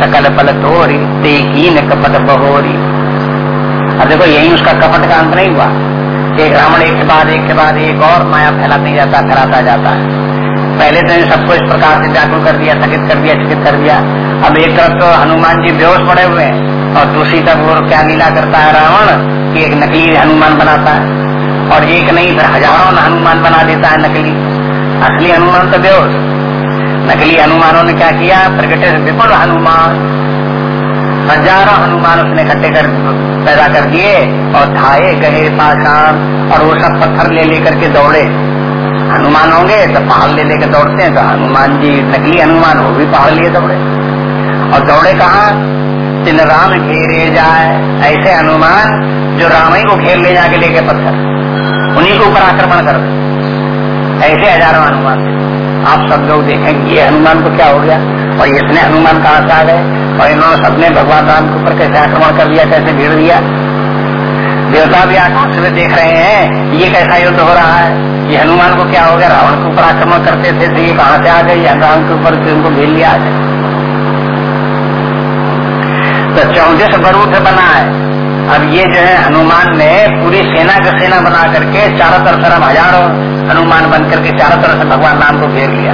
सकल पल तोरी तेकीन कपट बहोरी। अब देखो, यही उसका कपट का अंत नहीं हुआ। एक रावण एक के बाद, एक के बाद, एक और माया फैलाते जाता फैलाता जाता है। पहले तो सबको इस प्रकार से व्याकुल कर दिया थकित कर दिया चकित कर दिया। अब एक तरफ़ तो हनुमान जी बेहोश पड़े हुए हैं, और दूसरी तरफ़ वो क्या लीला करता है रावण, कि एक नकली हनुमान बनाता है। और एक नहीं हज़ारों हनुमान बना देता है नकली। असली हनुमान तो बेहोश। नकली हनुमानों ने क्या किया? प्रगटे विपुल हनुमान। हज़ारों हनुमान उसने इकट्ठे कर, पैदा कर दिए और धाये गहे पाषाण और वो सब पत्थर ले लेकर के दौड़े। हनुमान होंगे तो पहाड़ ले लेकर दौड़ते हैं तो हनुमान जी, नकली हनुमान, वो भी पहाड़ लिए दौड़े। और दौड़े कहा? जिन राम घेरे जाए, ऐसे हनुमान जो राम ही को घेर ले जाके लेके पत्थर, उन्हीं के ऊपर आक्रमण कर ऐसे हज़ारों हनुमान आप सब लोग देखेंगे, ये हनुमान को क्या हो गया? और इसने हनुमान कहा से आ गए और इन्होंने सबने भगवान राम के ऊपर कैसे आक्रमण कर लिया, कैसे भीड़ दिया? देवता भी आकाश में देख रहे हैं, ये कैसा युद्ध हो रहा है? ये हनुमान को क्या हो गया? रावण के ऊपर आक्रमण करते थे तो ये कहाँ से आ गए? राम के ऊपर उनको भेज लिया आज? तो चौदह बरूद बना है। अब ये जो है, हनुमान ने पूरी सेना का सेना बना करके चारों तरफ़ से हज़ारों हनुमान बन करके चारों तरफ़ से भगवान राम को घेर लिया।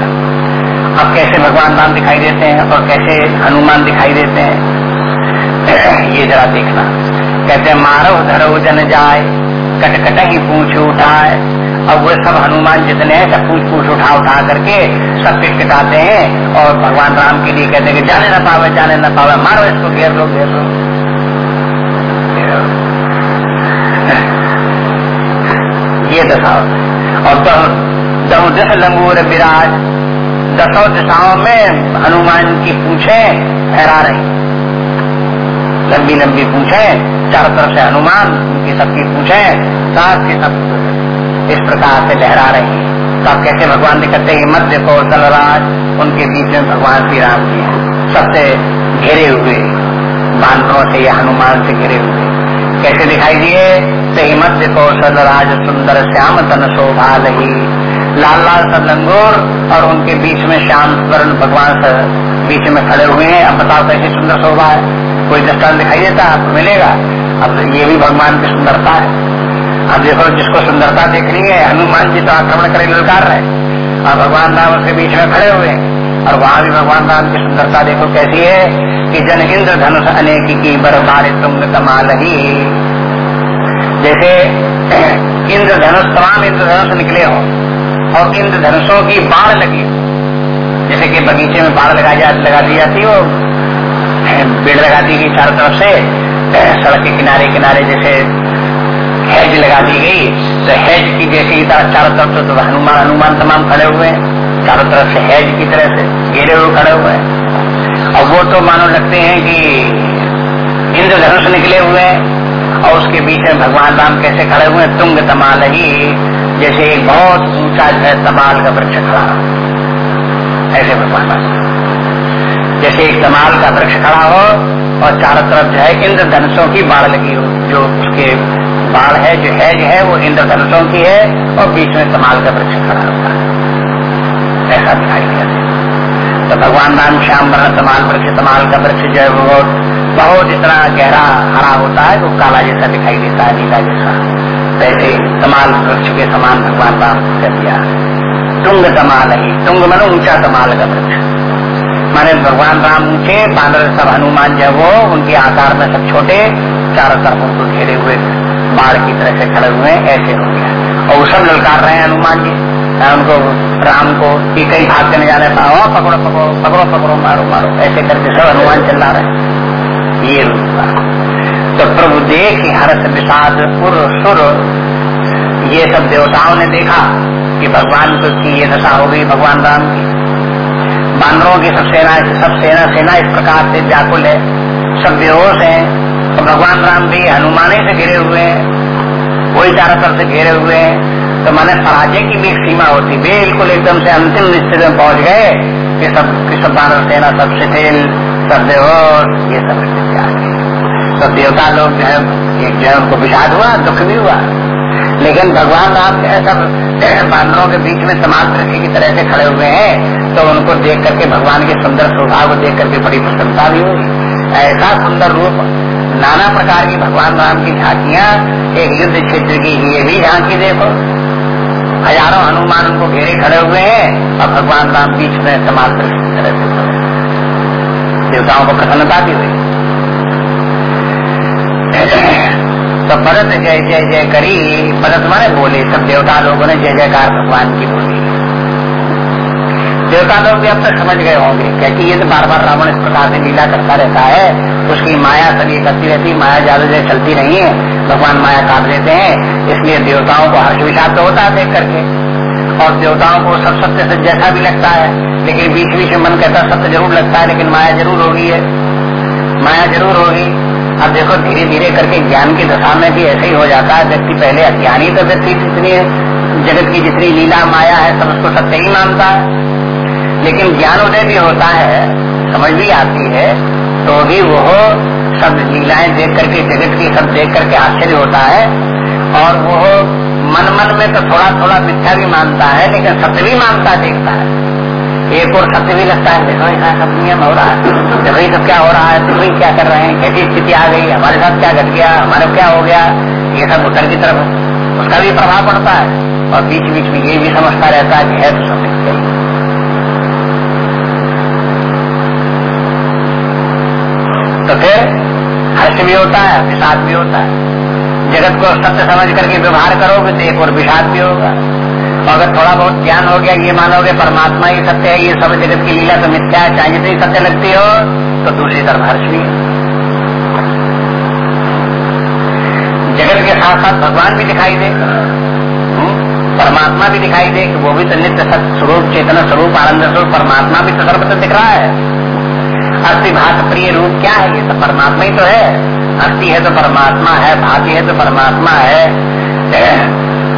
अब कैसे भगवान राम दिखाई देते हैं और कैसे हनुमान दिखाई देते हैं? ये जरा देखना। कहते मारव धरो जन जाए कट कट ही पूछ उठाए अब वो सब हनुमान जितने हैं, सब पूछ पूछ उठा उठा करके सब पिटपिटाते हैं और भगवान राम के लिए कहते हैं कि, जाने न पावे, जाने न पावे, मारो इसको, घेर लो घेर लो। ये दशा और तो दस लंगूर विराज दसों दिशाओं में हनुमान की पूछे फहरा रही। लंबी लंबी पूछे, चारों तरफ़ से हनुमान, उनकी सबकी पूछे, साथ के सब इस प्रकार से लहरा रही। तो आप कैसे भगवान दिखते हैं? मध्य कौशल राज उनके बीच में भगवान श्री राम जी सबसे घेरे हुए, बांधों से या हनुमान से घिरे हुए। कैसे दिखाई दिए? सही मध्य कौशल राज सुंदर श्याम तन शोभा लही। लाल लाल सब लंगोर और उनके बीच में श्याम वर्ण भगवान बीच में खड़े हुए हैं। अब बताओ कैसी सुंदर शोभा है? कोई दृष्टान दिखाई देता आपको मिलेगा? अब ये भी भगवान की सुंदरता है। अब देखो, जिसको सुंदरता देखनी है, हनुमान जी तो आक्रमण करे, ललकार रहे। और भगवान राम उसके बीच में खड़े हुए और वहाँ भी भगवान राम की सुंदरता देखो कैसी है कि जन इंद्र धनुष अनेक की बर्बाद तुम कमाल ही जैसे इंद्र धनुष, तमाम इंद्र धनुष निकले हो और इंद्रधनुषों की बाढ़ लगी जैसे कि बगीचे में बाढ़ लगा जा, लगा दी जाती हो पेड़ लगा दी गई चारों तरफ़ से, सड़क के किनारे किनारे जैसे हैज़ लगा दी गई। तो हैज़ की जैसे चारों तरफ़ तो हनुमान हनुमान तमाम खड़े हुए हैं। चारों तरफ़ से हैज़ की तरह से। घेरे हुए खड़े हुए हैं। और वो तो मानो लगते हैं कि इंद्रधनुष निकले हुए हैं और उसके बीच में भगवान राम कैसे खड़े हुए हैं? तुंग तमाल ही, जैसे एक बहुत ऊँचा जो है तमाल का वृक्ष खड़ा। ऐसे भगवान राम जैसे एक तमाल का वृक्ष खड़ा हो और चारों तरफ़ जो है इंद्रधनुषों की बाढ़ लगी हो। जो उसके बाढ़ है, जो है जो है, वो इंद्रधनुषों की है और बीच में तमाल का वृक्ष खड़ा होता है। ऐसा दिखाई दिया तो भगवान राम श्याम वर्ण तमाल वृक्ष तमाल का वृक्ष जो है वो बहुत इतना गहरा, हरा होता है, वो काला जैसा दिखाई देता है, नीला जैसा। वैसे तमाल वृक्ष के समान भगवान राम कर दिया। तुंग तमाल ही तुंग मन ऊँचा तमाल का वृक्ष। माने भगवान राम ऊँचे, बानर सब हनुमान जो वो, उनके आकार में सब छोटे, चारों तरफ़ उनको घेरे हुए बाढ़ की तरह से खड़े हुए ऐसे हो गया। और वो सब ललकार रहे हैं हनुमान जी। उनको राम को कि कई भाग के जाने पाओ पकड़ो पकड़ो पकड़ो पकड़ो, मारो मारो। ऐसे करके सब हनुमान चल रहे ये तो प्रभु देख हर्ष विषाद सुर, ये सब देवताओं ने देखा कि भगवान को की ये दशा हो गई भगवान राम की। बानरों की सब सेना सब सेना सेना इस प्रकार से व्याकुल है। सब बेहोश है। तो भगवान राम भी हनुमान से घिरे हुए हैं। वही चारों तरफ़ से घेरे हुए हैं। तो मैंने पराजय की भी सीमा होती, बिल्कुल एकदम से अंतिम स्थिति में पहुँच गए कि सब कि सब बानर सेना, सब शिथिल, सब बेहोश, ये सब गई। तो देवता लोग जो है, एक जो है, उनको विषाद हुआ, दुख भी हुआ। लेकिन भगवान राम जो है, सब बानरों के बीच में समाज पृथ्वी की तरह से खड़े हुए हैं तो उनको देख करके भगवान के सुंदर स्वभाव को देख करके बड़ी प्रसन्नता भी हुई। ऐसा सुंदर रूप, नाना प्रकार की भगवान राम की झांकियाँ, एक युद्ध क्षेत्र की, ये भी झांकी देखो। हज़ारों हनुमान उनको घेरे खड़े हुए हैं और भगवान राम बीच में समाज तरह से देवताओं को प्रसन्नता भी हुई। तो भरत जय जय जय करी, भरत माने बोले, सब देवता लोगों ने जय जयकार भगवान की बोली। देवता लोग भी अब तक समझ गए होंगे। क्योंकि ये तो बार बार रावण इस प्रकार से लीला करता रहता है। उसकी माया सभी करती रहती, माया ज़्यादा देर चलती नहीं है। भगवान माया काट देते हैं, इसलिए देवताओं को हर्ष विषाद तो होता है देख करके। और देवताओं को सब सत्य से जैसा भी लगता है, लेकिन बीच बीच में मन कहता है, सत्य ज़रूर लगता है, लेकिन माया ज़रूर होगी है माया ज़रूर होगी। अब देखो धीरे धीरे करके ज्ञान की दशा में भी ऐसे ही हो जाता है। व्यक्ति पहले अज्ञानी तो व्यक्ति जितनी जगत की जितनी लीला माया है, सब उसको सत्य ही मानता है। लेकिन ज्ञान उदय भी होता है, समझ भी आती है तो भी वो सब लीलाएँ देख करके, जगत की सब देख करके आश्चर्य होता है। और वो मन मन में तो थोड़ा थोड़ा मिथ्या भी मानता है, लेकिन सत्य भी मानता देखता है। एक और सत्य भी लगता है, देखो ऐसा सब नियम हो रहा है। ये सब क्या हो रहा है, तुम तो क्या कर रहे हैं, कैसी स्थिति आ गई, हमारे साथ क्या घट गया, हमारे क्या हो गया, ये सब उत्तर की तरफ़, उसका भी प्रभाव पड़ता है। और बीच बीच में ये भी समझता रहता है कि है तो सब चाहिए तो फिर हर्ष भी होता है विषाद भी होता है। जगत को सत्य समझ करके व्यवहार करोगे तो एक और विषाद भी होगा। अगर थोड़ा बहुत ज्ञान हो गया, ये मानोगे परमात्मा ही सत्य है, ये सब जगत की लीला तो मिथ्या है, चाहे जितनी सत्य लगती हो तो दूसरी तरफ़ हर्ष भी जगत के साथ साथ भगवान भी दिखाई दे। हम्म? परमात्मा भी दिखाई दे वो भी तो नित्य सत्य स्वरूप, चेतना स्वरूप, आनंद स्वरूप, परमात्मा भी तो सर्वत्र दिख रहा है। अस्थि भात प्रिय रूप क्या है? ये तो परमात्मा ही तो है। अस्थि है तो परमात्मा है भाग्य है तो परमात्मा है।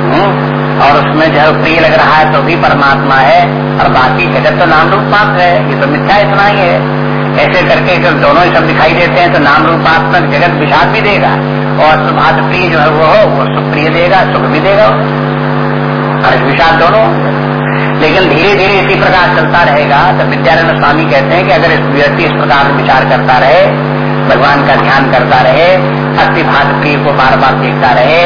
हम्म? और उसमें जो प्रिय लग रहा है तो भी परमात्मा है, और बाकी जगत तो नाम रूप मात्र है। ये तो मिथ्या इतना ही है। ऐसे करके जब दोनों ही सब दिखाई देते हैं तो नाम रूपात्मक जगत विषाद भी देगा, और सुभात प्रिय जो है वो हो, वो सुख प्रिय देगा, सुख भी देगा। और विषाद दोनों लेकिन धीरे धीरे इसी प्रकार चलता रहेगा। तो विद्यानंद स्वामी कहते हैं कि अगर इस व्यक्ति इस प्रकार विचार करता रहे, भगवान का ध्यान करता रहे अस्थि भात प्रिय को बार बार देखता रहे,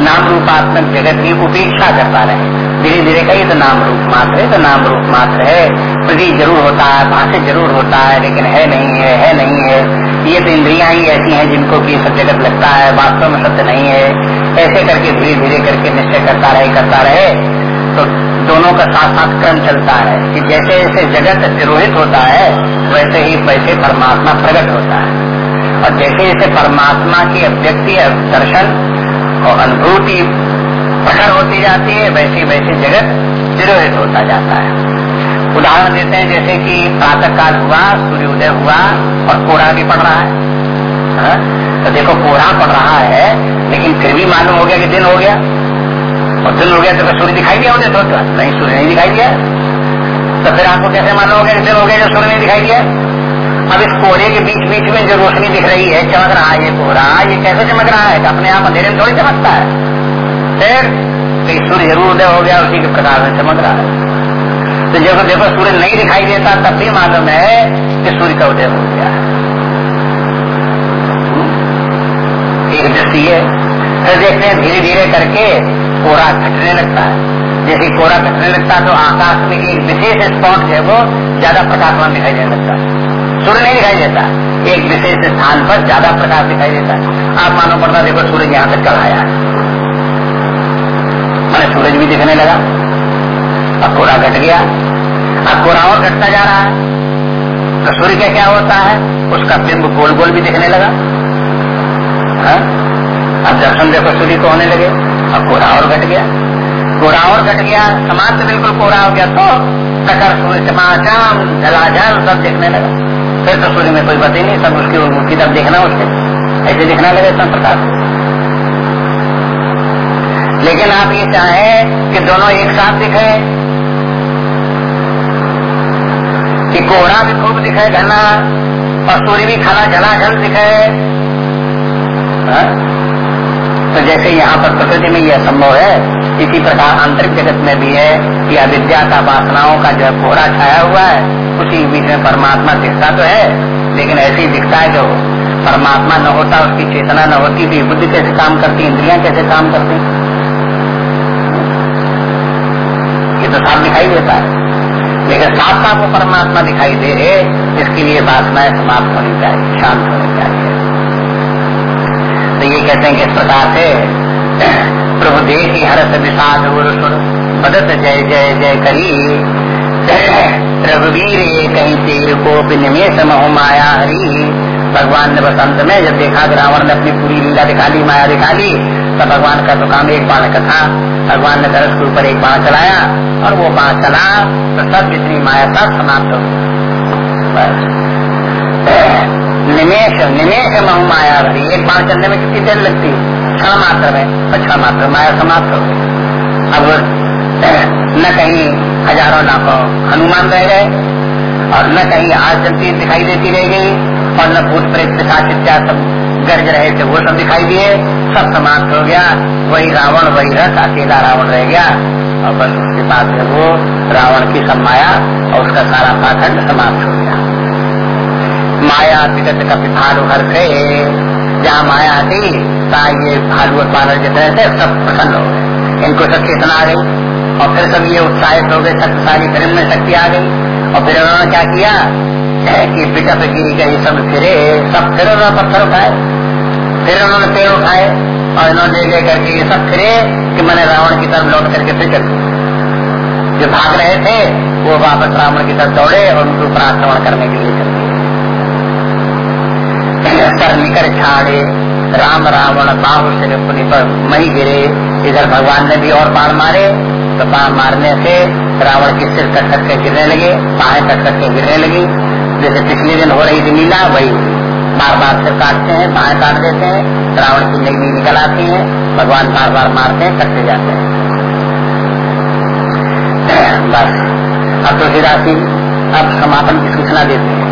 नाम रूपात्मक जगत की उपेक्षा करता रहे। धीरे धीरे कही तो नाम रूप मात्र है तो नाम रूप मात्र है। प्रति ज़रूर होता है, भाष्य ज़रूर होता है, लेकिन है नहीं है है नहीं है। ये तो इंद्रिया ही ऐसी हैं जिनको कि सब जगत लगता है, वास्तव में सत्य नहीं है। ऐसे करके धीरे धीरे करके निश्चय करता रहे करता रहे। तो दोनों का साथ साथ क्रम चलता है कि जैसे जैसे जगत तिरोहित होता है, वैसे ही वैसे परमात्मा प्रकट होता है। और जैसे जैसे परमात्मा की अभिव्यक्ति दर्शन और अनुभूति प्रकट होती जाती है, वैसे वैसे जगत तिरोहित होता जाता है। उदाहरण देते हैं, जैसे कि प्रातः काल हुआ सूर्योदय हुआ और कोड़ा भी पड़ रहा है। हा? तो देखो कोड़ा पड़ रहा है, लेकिन फिर भी मालूम हो गया कि दिन हो गया। और दिन हो गया तो सूर्य दिखाई दिया उदय तो नहीं, सूर्य नहीं दिखाई दिया। तो फिर आपको कैसे मालूम हो गया दिन हो गया जो सूर्य नहीं दिखाई दिया? अब इस कोहरे के बीच बीच में जो रोशनी दिख रही है, चमक रहा है ये कोहरा, ये कैसे चमक रहा है? अपने आप अंधेरे में थोड़ी चमकता है। फिर तो सूर्य ज़रूर उदय हो गया, उसी के प्रकार में चमक रहा है। तो जब देखो सूर्य नहीं दिखाई देता, तब भी मालूम है कि सूर्य का उदय हो गया एक दृष्टि है फिर देखते हैं धीरे धीरे करके कोहरा घटने लगता है। जैसे कोरा घटने लगता है तो आकाश में एक विशेष स्पॉट है वो ज़्यादा प्रकाशवान दिखाई देने लगता है। सूर्य नहीं दिखाई देता। एक विशेष स्थान पर ज़्यादा प्रकाश दिखाई देता है। आप मानो पड़ता देखो, सूरज यहाँ तक चढ़ आया। मैंने सूरज भी दिखने लगा। अब कोरा घट गया। अब कोरा और घटता जा रहा है। तो सूर्य का क्या होता है? उसका बिंब गोल गोल भी दिखने लगा। हा? अब दर्शन देखो, सूर्य को होने लगे। अब कोरा और घट गया। कोरा और घट गया, समाज से बिल्कुल कोरा हो गया तो प्रकर सूर्य जलाजल सब देखने लगा। फिर तो सूर्य में कोई बात ही नहीं, सब उसकी उसकी तरफ़ देखना उसके ऐसे दिखना लगे इतना प्रकार लेकिन आप ये चाहें कि दोनों एक साथ दिखे, कि कोहरा भी खूब दिखे घना, और सूर्य भी खाना झला झल दिखे हाँ? तो जैसे यहाँ पर प्रकृति में यह संभव है, इसी प्रकार आंतरिक जगत में भी है कि अविद्या का वासनाओं का जो कोहरा छाया हुआ है, उसी बीच में परमात्मा दिखता तो है, लेकिन ऐसे दिखता है जो परमात्मा न होता, उसकी चेतना न होती भी बुद्धि कैसे काम करती, इंद्रिया कैसे काम करती? ये तो साफ़ दिखाई देता है। लेकिन साफ़ साफ़ वो परमात्मा दिखाई दे इसके लिए वासनाएँ समाप्त होनी चाहिए, शांत होनी चाहिए। तो ये कहते हैं कि इस प्रकार से प्रभु देख हरस विषाद बदत जय जय जय करी। रघुवीर कहीं तीर को निमेश महो माया हरी। भगवान ने बसंत में जब देखा कि रावण ने अपनी पूरी लीला दिखा ली, माया दिखा ली, तब भगवान का तो काम एक बाण का था। भगवान ने दरस के ऊपर एक बाण चलाया और वो बाण चला तो सब जितनी माया सब समाप्त हो बस। निमेश निमेश महु माया भरी एक बार चलने में कितनी देर लगती क्षण मात्र में। क्षण मात्र। माया समाप्त हो गई। अब न कहीं हज़ारों लाखों हनुमान रह गए और न कहीं आज चलती दिखाई देती रह गई और न भूत प्रेत इत्यादि सब गर्ज रहे थे, वो सब दिखाई दिए। सब समाप्त हो गया। वही रावण, वही रथ, अकेला रावण रह गया। और बस उसके बाद वो रावण की सब माया और उसका सारा पाखंड समाप्त हो गया। माया विगत का भालू हर थे जहाँ माया थी तहाँ ये भालू और बानर जितने थे सब प्रसन्न हो गए। इनको सब चेतना आ गई। और फिर सब ये उत्साहित हो गए, शक्तिशाली फिर में शक्ति आ गई। और फिर उन्होंने क्या किया? कि बिटप की गई सब फिरे, सब फिर उन्होंने पत्थर उठाए। फिर उन्होंने पेड़ उठाए और इन्होंने ले करके ये सब फिरे कि मैंने रावण की तरफ़ लौट करके फिर कर जो भाग रहे थे, वो वापस रावण की तरफ़ दौड़े और उनके ऊपर आक्रमण करने के लिए चल कर निकर छाड़े राम रावण, बाहु सिर पुनि पर मही गिरे, इधर भगवान ने भी और बाण मारे तो बाण मारने से रावण के सिर कट कट के गिरने लगे, बाहें कट कट के गिरने लगी। जैसे पिछले दिन हो रही थी लीला वही बार बार सिर काटते हैं, बाहें काट देते हैं, रावण की नई निकल आती है, भगवान बार बार मारते हैं, कटते जाते हैं। बस, अब तुलसीदास जी अब समापन की सूचना देते हैं।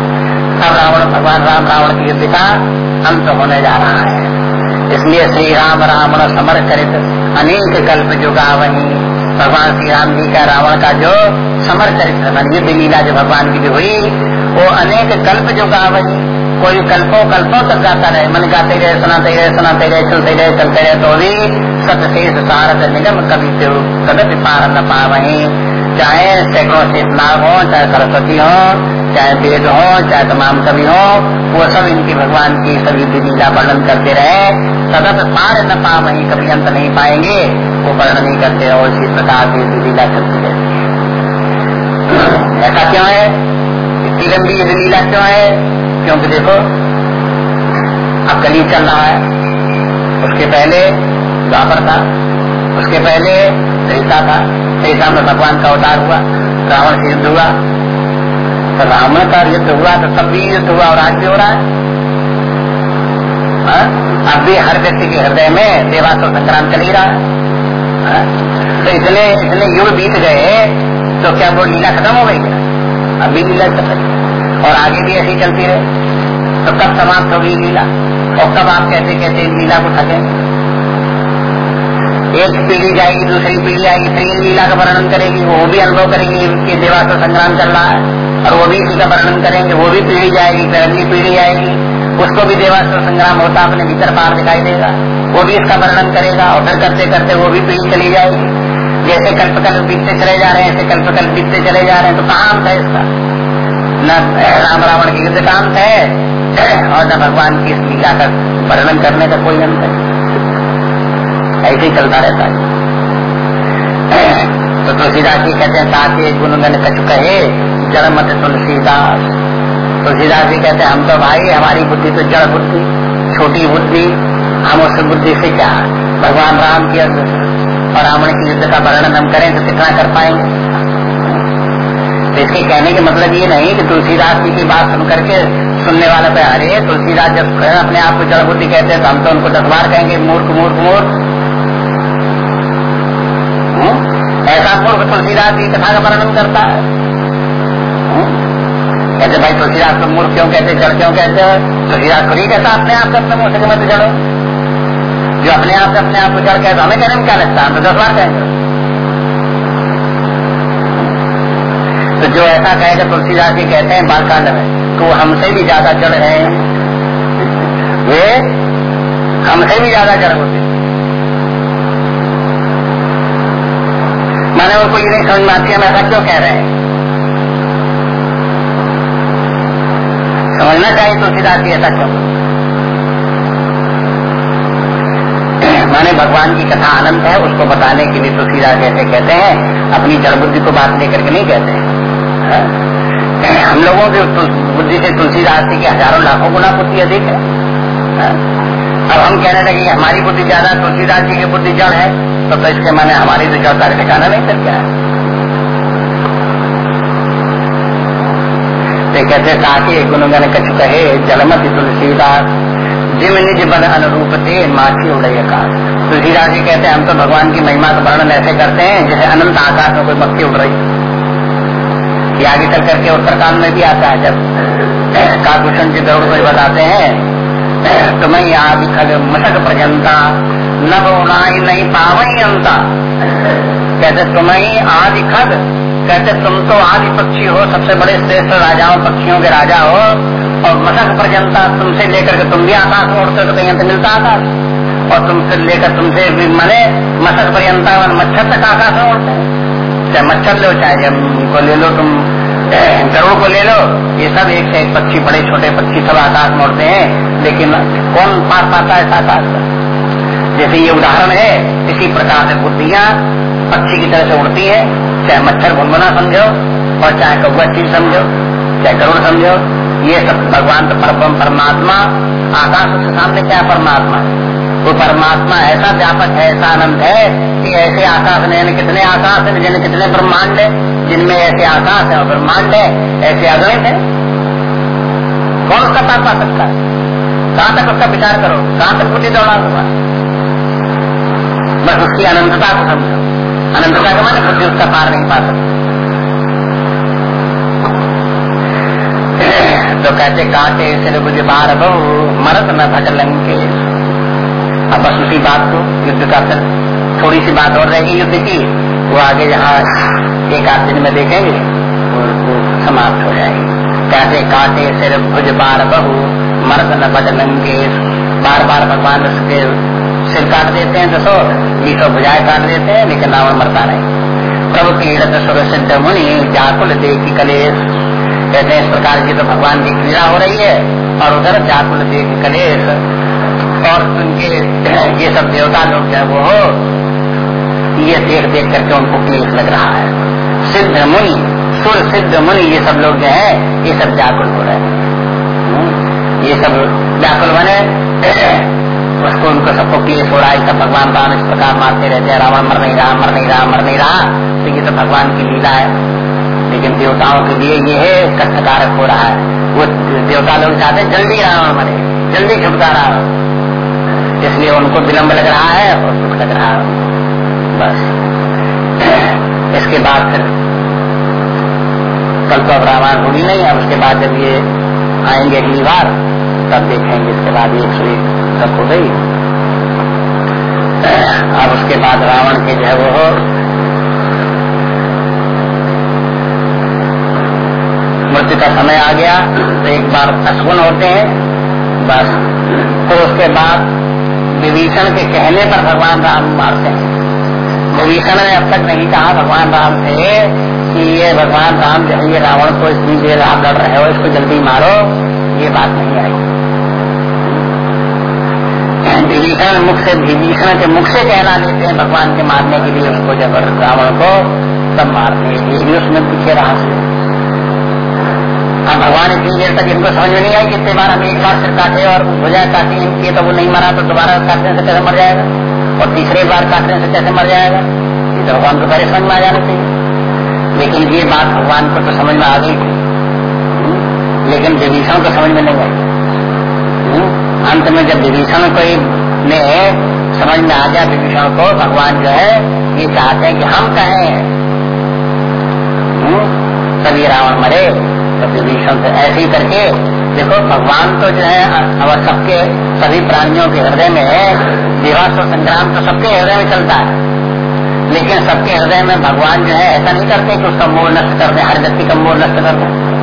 अब रावण भगवान राम रावण की युद्ध का अंत होने जा रहा है। इसलिए श्री राम रावण समर करित अनेक कल्प जुगा वही भगवान श्री राम जी का रावण का जो समर चरित्र युद्ध लीला जो भगवान की जो हुई, वो अनेक कल्प जुगा वही कोई कल्पों कल्पों तक जाता रहे, मन गाते रहे, सुनाते रहे सुनाते रहे चलते रहे चलते रहे तो भी सतशेष सारद निगम कभी कदम पार न पा वही चाहे सैकड़ों नाग हो, चाहे सरस्वती हो, चाहे वेद हो, चाहे तमाम कवि हो, वो सब इनकी भगवान की सभी लीला वर्णन करते रहे। सदत पार न पा वही कभी अंत नहीं पाएँगे, वो वर्णन नहीं करते और इसी प्रकार की लीला चलती रहती है। ऐसा क्यों है? इतनी लंबी ये लीला क्यों है? क्योंकि देखो, अब कली चल रहा है। उसके पहले द्वापर था, उसके पहले त्रेता था। त्रेता में भगवान का अवतार हुआ, रावण से युद्ध हुआ तो रावण का युद्ध हुआ तो तब भी युद्ध हुआ और आज भी हो रहा है। हाँ? अब भी हर व्यक्ति के हृदय में देवासुर संक्रांत चल ही रहा है। हाँ? तो इतने इतने युग बीत गए तो क्या वो लीला खत्म हो गई क्या? अभी लीला रही और आगे भी ऐसी चलती रहे। तो कब समाप्त होगी लीला? और कब आप कैसे कैसे लीला को थके? एक पीढ़ी जाएगी, दूसरी पीढ़ी आएगी, फिर लीला का वर्णन करेगी, वो भी अनुभव करेगी कि देवासुर संग्राम चल रहा है, और वो भी इसी का वर्णन करेंगे, वो भी पीढ़ी जाएगी, फिर अगली पीढ़ी आएगी, उसको भी देवास्त्र संग्राम होता अपने भीतर पार दिखाई देगा, वो भी इसका वर्णन करेगा, और फिर करते करते वो भी पीढ़ी चली जाएगी। जैसे कल्प बीतते चले जा रहे हैं, ऐसे कल्प कल्प बीतते चले जा रहे हैं तो कहाँ है इसका। न राम रावण की युद्ध का है और न भगवान की इस लीला का वर्णन करने का कोई अंत है ऐसे ही चलता रहता है। तो तुलसीदास जी कहते हैं ही गुणगन कछु कहे, जड़ मत तुलसीदास। तुलसीदास जी कहते हैं, हम तो भाई, हमारी बुद्धि तो जड़ बुद्धि, छोटी बुद्धि, हम उस बुद्धि से क्या? भगवान राम की और रावण की युद्ध का वर्णन हम करें तो कितना कर पाएँगे? तो इसके कहने के मतलब ये नहीं कि तुलसीदास जी की बात सुन करके सुनने वाले पे अरे तुलसीदास जब अपने आप को जड़ बुद्धि कहते हैं तो हम तो उनको दस बार कहेंगे, मूर्ख मूर्ख मूर्ख। ऐसा तुलसीदास जी कथा का वर्णन करता है। कहते, भाई तुलसीदास को मूर्ख क्यों कहते जड़ क्यों कहते हो तुलसीदास खुद ही कहता, अपने आप करते मुँह से मत जड़ो। जो अपने आप से अपने आप को जड़ कहे तो हमें कहने में क्या लगता है? हम तो दस बार कहेंगे। तो जो ऐसा कहेगा तुलसीदास जी कहते हैं बालकांड में तो हमसे भी ज़्यादा जड़ है। वे हमसे भी ज़्यादा जड़ मैंने उनको ये नहीं समझ में आती हम ऐसा क्यों कह रहे हैं? समझना चाहिए तुलसीदास जी, ऐसा क्यों? माने भगवान की कथा अनंत है, उसको बताने के लिए तुलसीदास जैसे कहते हैं, अपनी जड़ बुद्धि को बात लेकर के नहीं कहते हैं? हम लोगों की बुद्धि से तुलसीदास जी की हज़ारों लाखों गुना बुद्धि अधिक हाँ? अब हम कहने लगे हमारी बुद्धि ज़्यादा, तुलसीदास जी की बुद्धि जड़ है। तो, तो इसके माने हमारी तो का ठिकाना नहीं क्या है? तो कहते ताकि गुणगन कछु कहे जलमति तुलसीदास जिम निज बन अनुरूप थे माछी उड़े का तुलसीदास जी कहते हम तो भगवान की महिमा का वर्णन ऐसे करते हैं जैसे अनंत आकाश में कोई मक्खी उड़ रही। ये आगे चल करके उत्तरकांड में भी आता है जब काकुशन जी गौड़ को बताते हैं तो मैं यहाँ खग मशक प्रजनता नभ उड़ाई नहीं पावई अंता कहते, तुम्हें आदि खग। कहते, तुम तो आदि पक्षी हो, सबसे बड़े श्रेष्ठ राजाओं, पक्षियों के राजा हो। और मशक प्रजनता तुमसे लेकर के तुम भी आकाश में उड़ते तो कहीं मिलता आकाश। और तुमसे लेकर तुमसे भी मने मशक पर्यंता और मच्छर तक आकाश में उड़ते चाहे मच्छर लो, चाहे को ले लो, तुम गरुड़ को ले लो, ये सब एक से एक पक्षी, बड़े छोटे पक्षी सब आकाश में उड़ते हैं। लेकिन कौन पार पाता है आकाश? जैसे ये उदाहरण है, इसी प्रकार से बुद्धियाँ पक्षी की तरह से उड़ती है। चाहे मच्छर घुनगुना समझो, और चाहे कौआ चीज़ समझो, चाहे गरुड़ समझो, ये सब भगवान तो परम परमात्मा, आकाश के सामने क्या परमात्मा? वो परमात्मा ऐसा व्यापक है, ऐसा आनंद है, कि ऐसे आकाश में कितने आकाश है जिन्हें कितने ब्रह्मांड है, जिनमें ऐसे आकाश है और ब्रह्मांड है, ऐसे अगणित है? कौन उसका पा सकता है? कहाँ तक उसका विचार करो? कहाँ तक बुद्धि दौड़ा हुआ? बस उसकी अनंतता को समझो अनंतता के माने बुद्धि उसका पार नहीं पा सकती तो कहते काटे सिर बुझ बार बहु मरत न भट लंके अब बस उसी बात को युद्ध का फिर थोड़ी सी बात और रहेगी युद्ध की वो आगे जहाँ एक आध दिन में देखेंगे वो समाप्त हो जाएगी कहते काटे सिर भुज बार बहु मरत न भट बार बार भगवान उसके सिर काट देते हैं दसो बीसों भुजाएँ काट देते हैं लेकिन रावण मरता नहीं। प्रभु पीड़त सुर सिद्ध मुनि जाकुल देखी कलेश कहते हैं इस प्रकार की तो भगवान की क्रीड़ा हो रही है और उधर जाकुल देख कलेश और उनके ये सब देवता लोग जो वो हो ये देख देख करके उनको क्लेश लग रहा है। सिद्ध मुनि सुर सिद्ध मुनि ये सब लोग जो है ये सब जाकुल हो रहे हैं। हम्म, ये सब व्याकुल बने। उसको उनको सबको क्लेश हो रहा है सब भगवान राम इस प्रकार मारते रहते हैं, रावण मर नहीं रहा मर नहीं रहा मर नहीं रहा तो ये तो भगवान की लीला है। लेकिन देवताओं के लिए ये है, कष्टकारक हो रहा है। वो देवता लोग चाहते हैं, जल्दी रावण मरे, जल्दी छुटकारा हो इसलिए उनको विलम्ब लग रहा है और दुख लग रहा है। बस। इसके बाद फिर कल तो अब रामायण होगी नहीं, अब उसके बाद जब ये आएँगे अगली बार, तब देखेंगे। इसके बाद एक सौ एक तक हो गई। अब उसके बाद रावण के जो है। वो मृत्यु का समय आ गया तो एक बार अशगुन होते हैं, बस। तो उसके बाद विभीषण के कहने पर भगवान राम मारते हैं। विभीषण ने अब तक नहीं कहा, भगवान राम से कि ये भगवान राम जो है, ये रावण को इतनी देर आप लड़ रहे हो, इसको जल्दी मारो, ये बात नहीं आई। विभीषण मुख से विभीषण के मुख से कहना लेते हैं भगवान के मारने के लिए उसको जब रावण को तब मारते हैं। ये भी उसमें पीछे रहस्य अब भगवान इतनी देर तक इनको समझ में नहीं आई कितने बार हम एक बार सिर काटे और भुजा काटी, इनकी तो वो नहीं मरा तो दोबारा काटने से कैसे मर जाएगा? और तीसरे बार काटने से कैसे मर जाएगा? ये तो भगवान को पहले समझ में आ जाना चाहिए। लेकिन ये बात भगवान को तो समझ में आ गई। लेकिन विभीषण को समझ में नहीं आई। अंत में जब विभीषण को ने समझ में आ गया विभीषण को, भगवान जो है, ये चाहते हैं कि हम कहें। तभी रावण मरे तो विभीषण से ऐसे ही करके, देखो, भगवान तो जो है, अब सबके, सभी प्राणियों के हृदय में विवाह संग्राम तो सबके हृदय में चलता है। लेकिन सबके हृदय में भगवान जो है, ऐसा नहीं करते कि उसका मोह नष्ट कर दे, हर व्यक्ति का मोह नष्ट कर दे।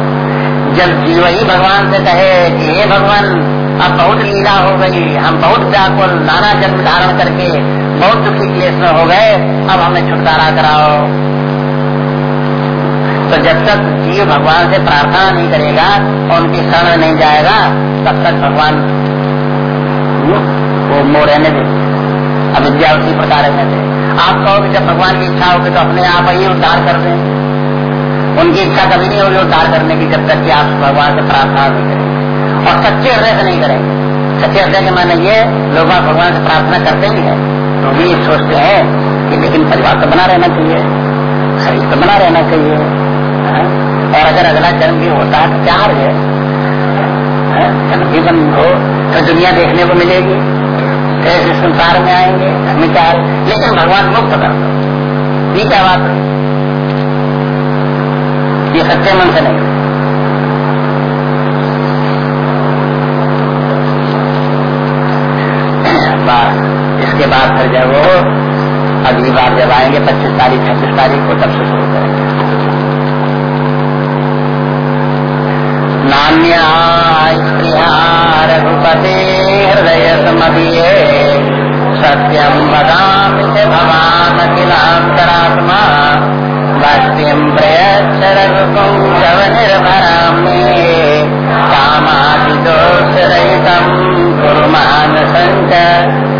जब जीव ही भगवान से कहे कि, हे भगवान अब बहुत लीला हो गई। हम बहुत व्याकुल नाना जन्म धारण करके बहुत दुखी क्लेश में हो गए। अब हमें छुटकारा कराओ। तो जब तक जीव भगवान से प्रार्थना नहीं करेगा और उनकी शरण नहीं जाएगा, तब तक भगवान वो मोह रहने दे। अविद्या उसी प्रकार रहने दे। आप कहो कि जब भगवान की इच्छा होगी तो अपने आप ही उद्धार कर दें। उनकी इच्छा कभी नहीं होगी उद्धार करने की, जब तक कि आप भगवान से प्रार्थना नहीं करेंगे। और सच्चे हृदय से नहीं करेंगे। सच्चे हृदय के माने ये, लोग भगवान से प्रार्थना करते ही है। तो भी सोचते हैं कि लेकिन परिवार तो बना रहना चाहिए, शरीर तो बना रहना चाहिए और अगर अगला जन्म भी होता है तो क्या हर है? जन्म भी बंद हो तो दुनिया देखने को मिलेगी कैसे संसार में आएँगे हमें क्या लेकिन भगवान मुक्त कर दो। ये क्या बात है? ये सच्चे मन से नहीं इसके बाद जब वो अगली बार जब आएँगे, पच्चीस तारीख, छब्बीस तारीख को तब से शुरू करेंगे। नान्या हृदय समदीये सत्यम वदाम से भवान अखिलांतरात्मा भक्तिम प्रयच्छ रघुकुंजव निर्भरामि कामादिदोष रहितम कुरुमान संच श्री